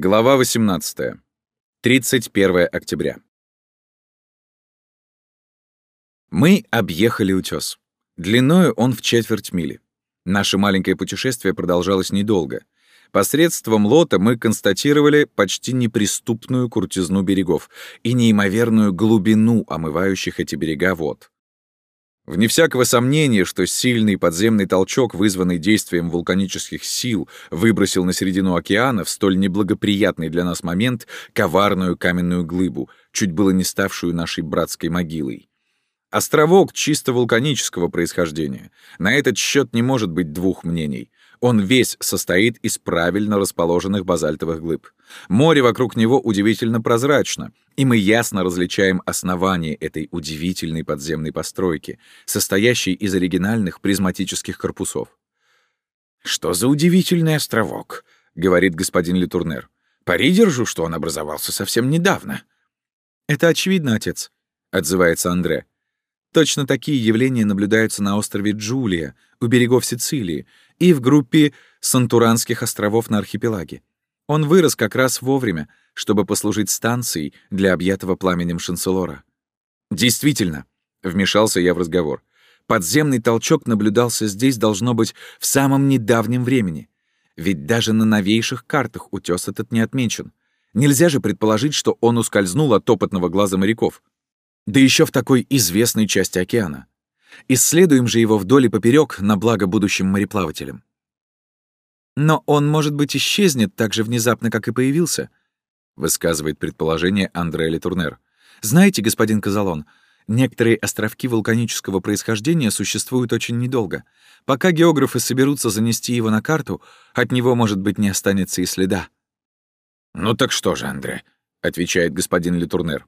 Глава 18. 31 октября. Мы объехали утес. Длиною он в четверть мили. Наше маленькое путешествие продолжалось недолго. Посредством лота мы констатировали почти неприступную куртизну берегов и неимоверную глубину омывающих эти берега вод. Вне всякого сомнения, что сильный подземный толчок, вызванный действием вулканических сил, выбросил на середину океана в столь неблагоприятный для нас момент коварную каменную глыбу, чуть было не ставшую нашей братской могилой. Островок чисто вулканического происхождения. На этот счет не может быть двух мнений. Он весь состоит из правильно расположенных базальтовых глыб. Море вокруг него удивительно прозрачно, и мы ясно различаем основание этой удивительной подземной постройки, состоящей из оригинальных призматических корпусов. «Что за удивительный островок?» — говорит господин Литурнер. «Пари держу, что он образовался совсем недавно». «Это очевидно, отец», — отзывается Андре. «Точно такие явления наблюдаются на острове Джулия, у берегов Сицилии, и в группе Сантуранских островов на архипелаге. Он вырос как раз вовремя, чтобы послужить станцией для объятого пламенем Шанселора. «Действительно», — вмешался я в разговор, «подземный толчок наблюдался здесь, должно быть, в самом недавнем времени. Ведь даже на новейших картах утес этот не отмечен. Нельзя же предположить, что он ускользнул от опытного глаза моряков. Да еще в такой известной части океана. Исследуем же его вдоль и поперек на благо будущим мореплавателям. Но он, может быть, исчезнет так же внезапно, как и появился, высказывает предположение Андре Летурнер. Знаете, господин Казалон, некоторые островки вулканического происхождения существуют очень недолго. Пока географы соберутся занести его на карту, от него, может быть, не останется и следа. «Ну так что же, Андре?» — отвечает господин Летурнер.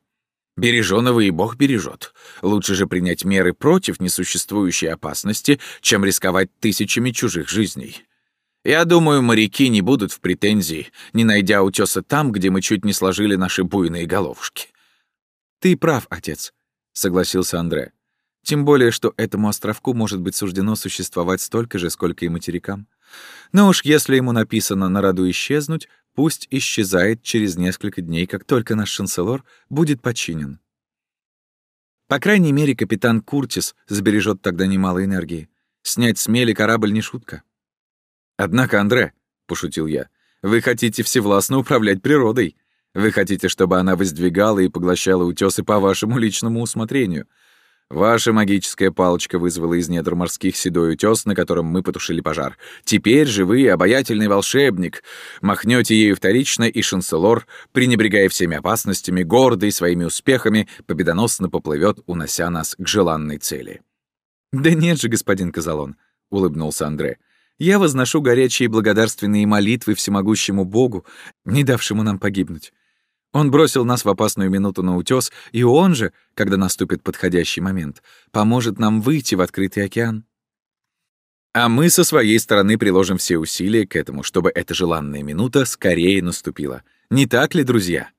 Береженого и Бог бережет. Лучше же принять меры против несуществующей опасности, чем рисковать тысячами чужих жизней. Я думаю, моряки не будут в претензии, не найдя утеса там, где мы чуть не сложили наши буйные головушки. «Ты прав, отец», — согласился Андре. «Тем более, что этому островку может быть суждено существовать столько же, сколько и материкам. Но уж если ему написано на роду исчезнуть, пусть исчезает через несколько дней, как только наш шанселор будет починен. По крайней мере, капитан Куртис сбережет тогда немало энергии. Снять с мели корабль не шутка. «Однако, Андре», — пошутил я, — «вы хотите всевластно управлять природой. Вы хотите, чтобы она воздвигала и поглощала утесы по вашему личному усмотрению. Ваша магическая палочка вызвала из недр морских седой утес, на котором мы потушили пожар. Теперь же вы, обаятельный волшебник, махнете ею вторично, и шанселор, пренебрегая всеми опасностями, гордый своими успехами, победоносно поплывет, унося нас к желанной цели. «Да нет же, господин Казалон», — улыбнулся Андре. «Я возношу горячие благодарственные молитвы всемогущему Богу, не давшему нам погибнуть. Он бросил нас в опасную минуту на утес, и он же, когда наступит подходящий момент, поможет нам выйти в открытый океан. А мы со своей стороны приложим все усилия к этому, чтобы эта желанная минута скорее наступила. Не так ли, друзья?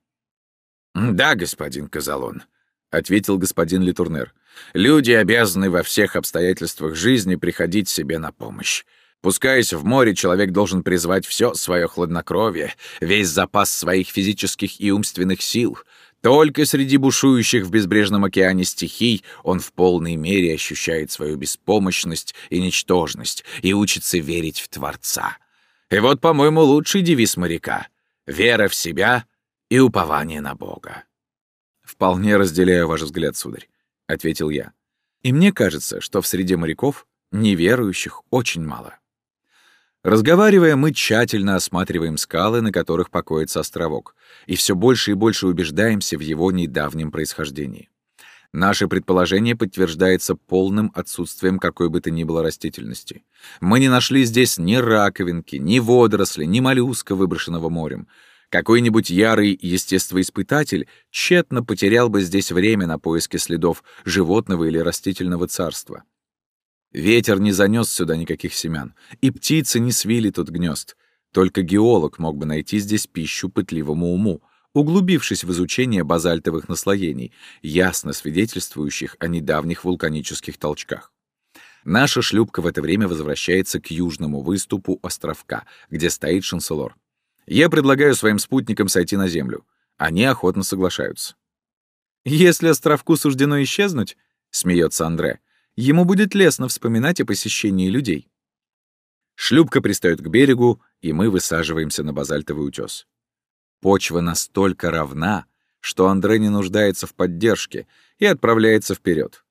«Да, господин Казалон», — ответил господин Литурнер. «Люди обязаны во всех обстоятельствах жизни приходить себе на помощь. Пускаясь в море, человек должен призвать все свое хладнокровие, весь запас своих физических и умственных сил. Только среди бушующих в безбрежном океане стихий он в полной мере ощущает свою беспомощность и ничтожность и учится верить в Творца. И вот, по-моему, лучший девиз моряка — вера в себя и упование на Бога. «Вполне разделяю ваш взгляд, сударь», — ответил я. «И мне кажется, что в среде моряков неверующих очень мало». Разговаривая, мы тщательно осматриваем скалы, на которых покоится островок, и все больше и больше убеждаемся в его недавнем происхождении. Наше предположение подтверждается полным отсутствием какой бы то ни было растительности. Мы не нашли здесь ни раковинки, ни водоросли, ни моллюска, выброшенного морем. Какой-нибудь ярый естествоиспытатель тщетно потерял бы здесь время на поиски следов животного или растительного царства. Ветер не занес сюда никаких семян, и птицы не свили тут гнезд. Только геолог мог бы найти здесь пищу пытливому уму, углубившись в изучение базальтовых наслоений, ясно свидетельствующих о недавних вулканических толчках. Наша шлюпка в это время возвращается к южному выступу островка, где стоит шанселор. Я предлагаю своим спутникам сойти на землю. Они охотно соглашаются. «Если островку суждено исчезнуть», — смеется Андре, «ему будет лестно вспоминать о посещении людей». Шлюпка пристает к берегу, и мы высаживаемся на базальтовый утес. Почва настолько равна, что Андре не нуждается в поддержке и отправляется вперед.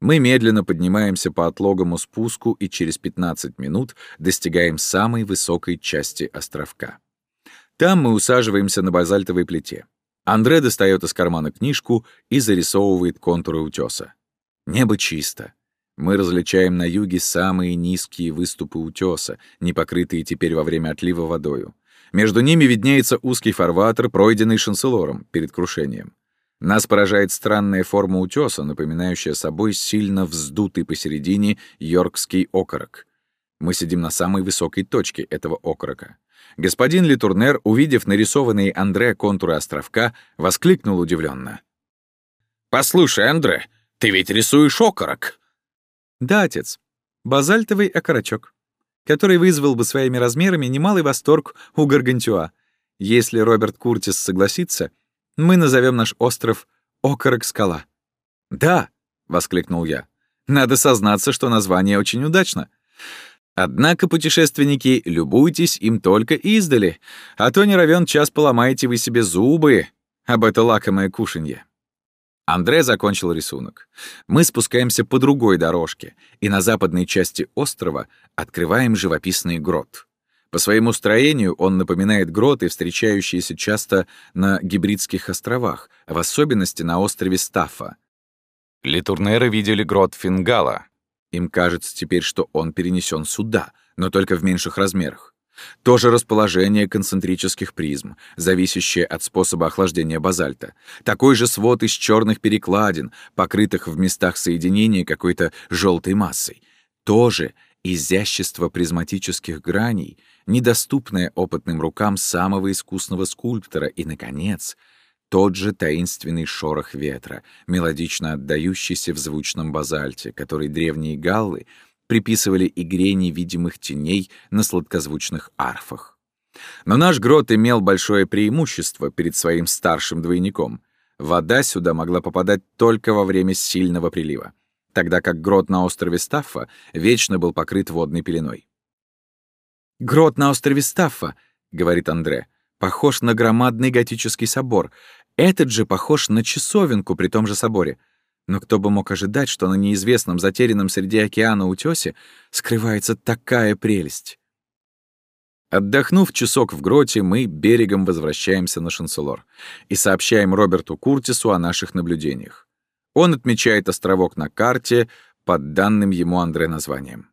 Мы медленно поднимаемся по отлогому спуску и через 15 минут достигаем самой высокой части островка. Там мы усаживаемся на базальтовой плите. Андре достает из кармана книжку и зарисовывает контуры утеса. Небо чисто. Мы различаем на юге самые низкие выступы утеса, не покрытые теперь во время отлива водою. Между ними виднеется узкий фарватер, пройденный шанселором перед крушением. Нас поражает странная форма утеса, напоминающая собой сильно вздутый посередине йоркский окорок. Мы сидим на самой высокой точке этого окорока. Господин Литурнер, увидев нарисованные Андре контуры островка, воскликнул удивленно: «Послушай, Андре, ты ведь рисуешь окорок!» «Да, отец. Базальтовый окорочок, который вызвал бы своими размерами немалый восторг у Гаргантюа. Если Роберт Куртис согласится, мы назовем наш остров Окорок-скала». «Да!» — воскликнул я. «Надо сознаться, что название очень удачно. Однако, путешественники, любуйтесь им только издали, а то не равен час поломаете вы себе зубы об это лакомое кушанье. Андре закончил рисунок. Мы спускаемся по другой дорожке, и на западной части острова открываем живописный грот. По своему строению он напоминает гроты, встречающиеся часто на Гибридских островах, в особенности на острове Стаффа. Литурнеры видели грот Фингала, им кажется теперь, что он перенесен сюда, но только в меньших размерах. То же расположение концентрических призм, зависящее от способа охлаждения базальта. Такой же свод из черных перекладин, покрытых в местах соединения какой-то желтой массой. То же изящество призматических граней, недоступное опытным рукам самого искусного скульптора. И, наконец, тот же таинственный шорох ветра, мелодично отдающийся в звучном базальте, который древние галлы приписывали игре невидимых теней на сладкозвучных арфах. Но наш грот имел большое преимущество перед своим старшим двойником. Вода сюда могла попадать только во время сильного прилива, тогда как грот на острове Стаффа вечно был покрыт водной пеленой. «Грот на острове Стаффа», — говорит Андре, — похож на громадный готический собор. Этот же похож на часовенку при том же соборе. Но кто бы мог ожидать, что на неизвестном, затерянном среди океана утёсе скрывается такая прелесть? Отдохнув часок в гроте, мы берегом возвращаемся на Шанселор и сообщаем Роберту Куртису о наших наблюдениях. Он отмечает островок на карте под данным ему Андре названием.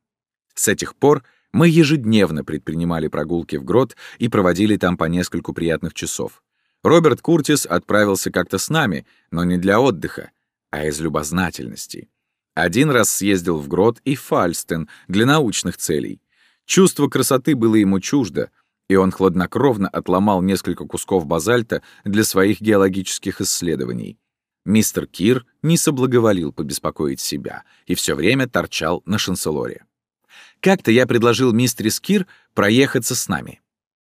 С этих пор мы ежедневно предпринимали прогулки в грот и проводили там по нескольку приятных часов. Роберт Куртис отправился как-то с нами, но не для отдыха, а из любознательности. Один раз съездил в Грот и Фальстен для научных целей. Чувство красоты было ему чуждо, и он хладнокровно отломал несколько кусков базальта для своих геологических исследований. Мистер Кир не соблаговолил побеспокоить себя и все время торчал на шанселоре. Как-то я предложил мистерис Кир проехаться с нами.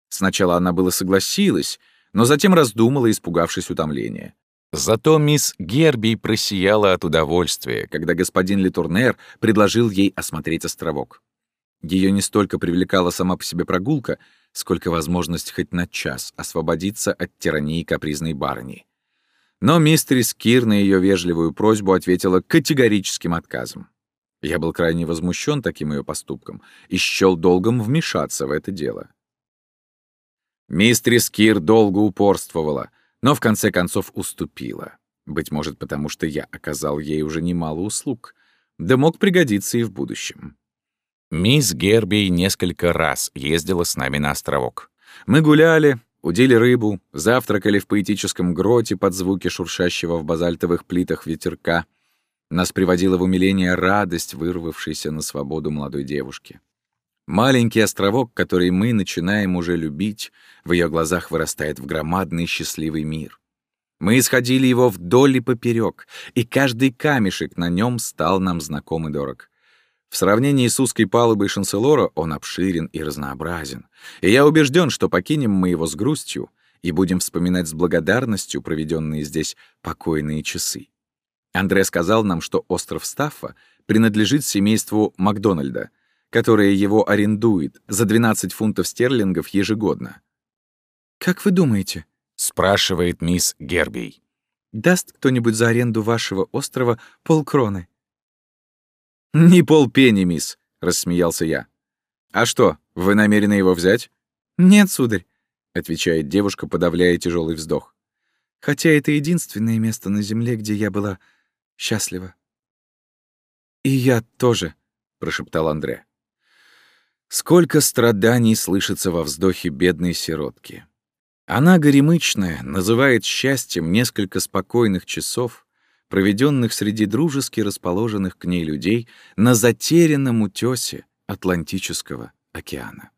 Сначала она было согласилась, но затем раздумала, испугавшись утомления. Зато мисс Герби просияла от удовольствия, когда господин Литурнер предложил ей осмотреть островок. Ее не столько привлекала сама по себе прогулка, сколько возможность хоть на час освободиться от тирании капризной барыни. Но мистерис Кир на ее вежливую просьбу ответила категорическим отказом. Я был крайне возмущен таким ее поступком и счел долгом вмешаться в это дело. Мистрис Кир долго упорствовала, но в конце концов уступила. Быть может, потому что я оказал ей уже немало услуг, да мог пригодиться и в будущем. Мисс Герби несколько раз ездила с нами на островок. Мы гуляли, удили рыбу, завтракали в поэтическом гроте под звуки шуршащего в базальтовых плитах ветерка. Нас приводила в умиление радость, вырвавшейся на свободу молодой девушки. Маленький островок, который мы начинаем уже любить, в ее глазах вырастает в громадный счастливый мир. Мы исходили его вдоль и поперек, и каждый камешек на нем стал нам знаком и дорог. В сравнении с узкой палубой Шанселора он обширен и разнообразен. И я убежден, что покинем мы его с грустью и будем вспоминать с благодарностью проведенные здесь покойные часы. Андре сказал нам, что остров Стаффа принадлежит семейству Макдональда, которое его арендует за 12 фунтов стерлингов ежегодно. «Как вы думаете?» — спрашивает мисс Гербей. «Даст кто-нибудь за аренду вашего острова полкроны?» «Не полпенни, мисс», — рассмеялся я. «А что, вы намерены его взять?» «Нет, сударь», — отвечает девушка, подавляя тяжелый вздох. «Хотя это единственное место на земле, где я была счастлива». «И я тоже», — прошептал Андре. Сколько страданий слышится во вздохе бедной сиротки. Она горемычная, называет счастьем несколько спокойных часов, проведенных среди дружески расположенных к ней людей на затерянном утёсе Атлантического океана.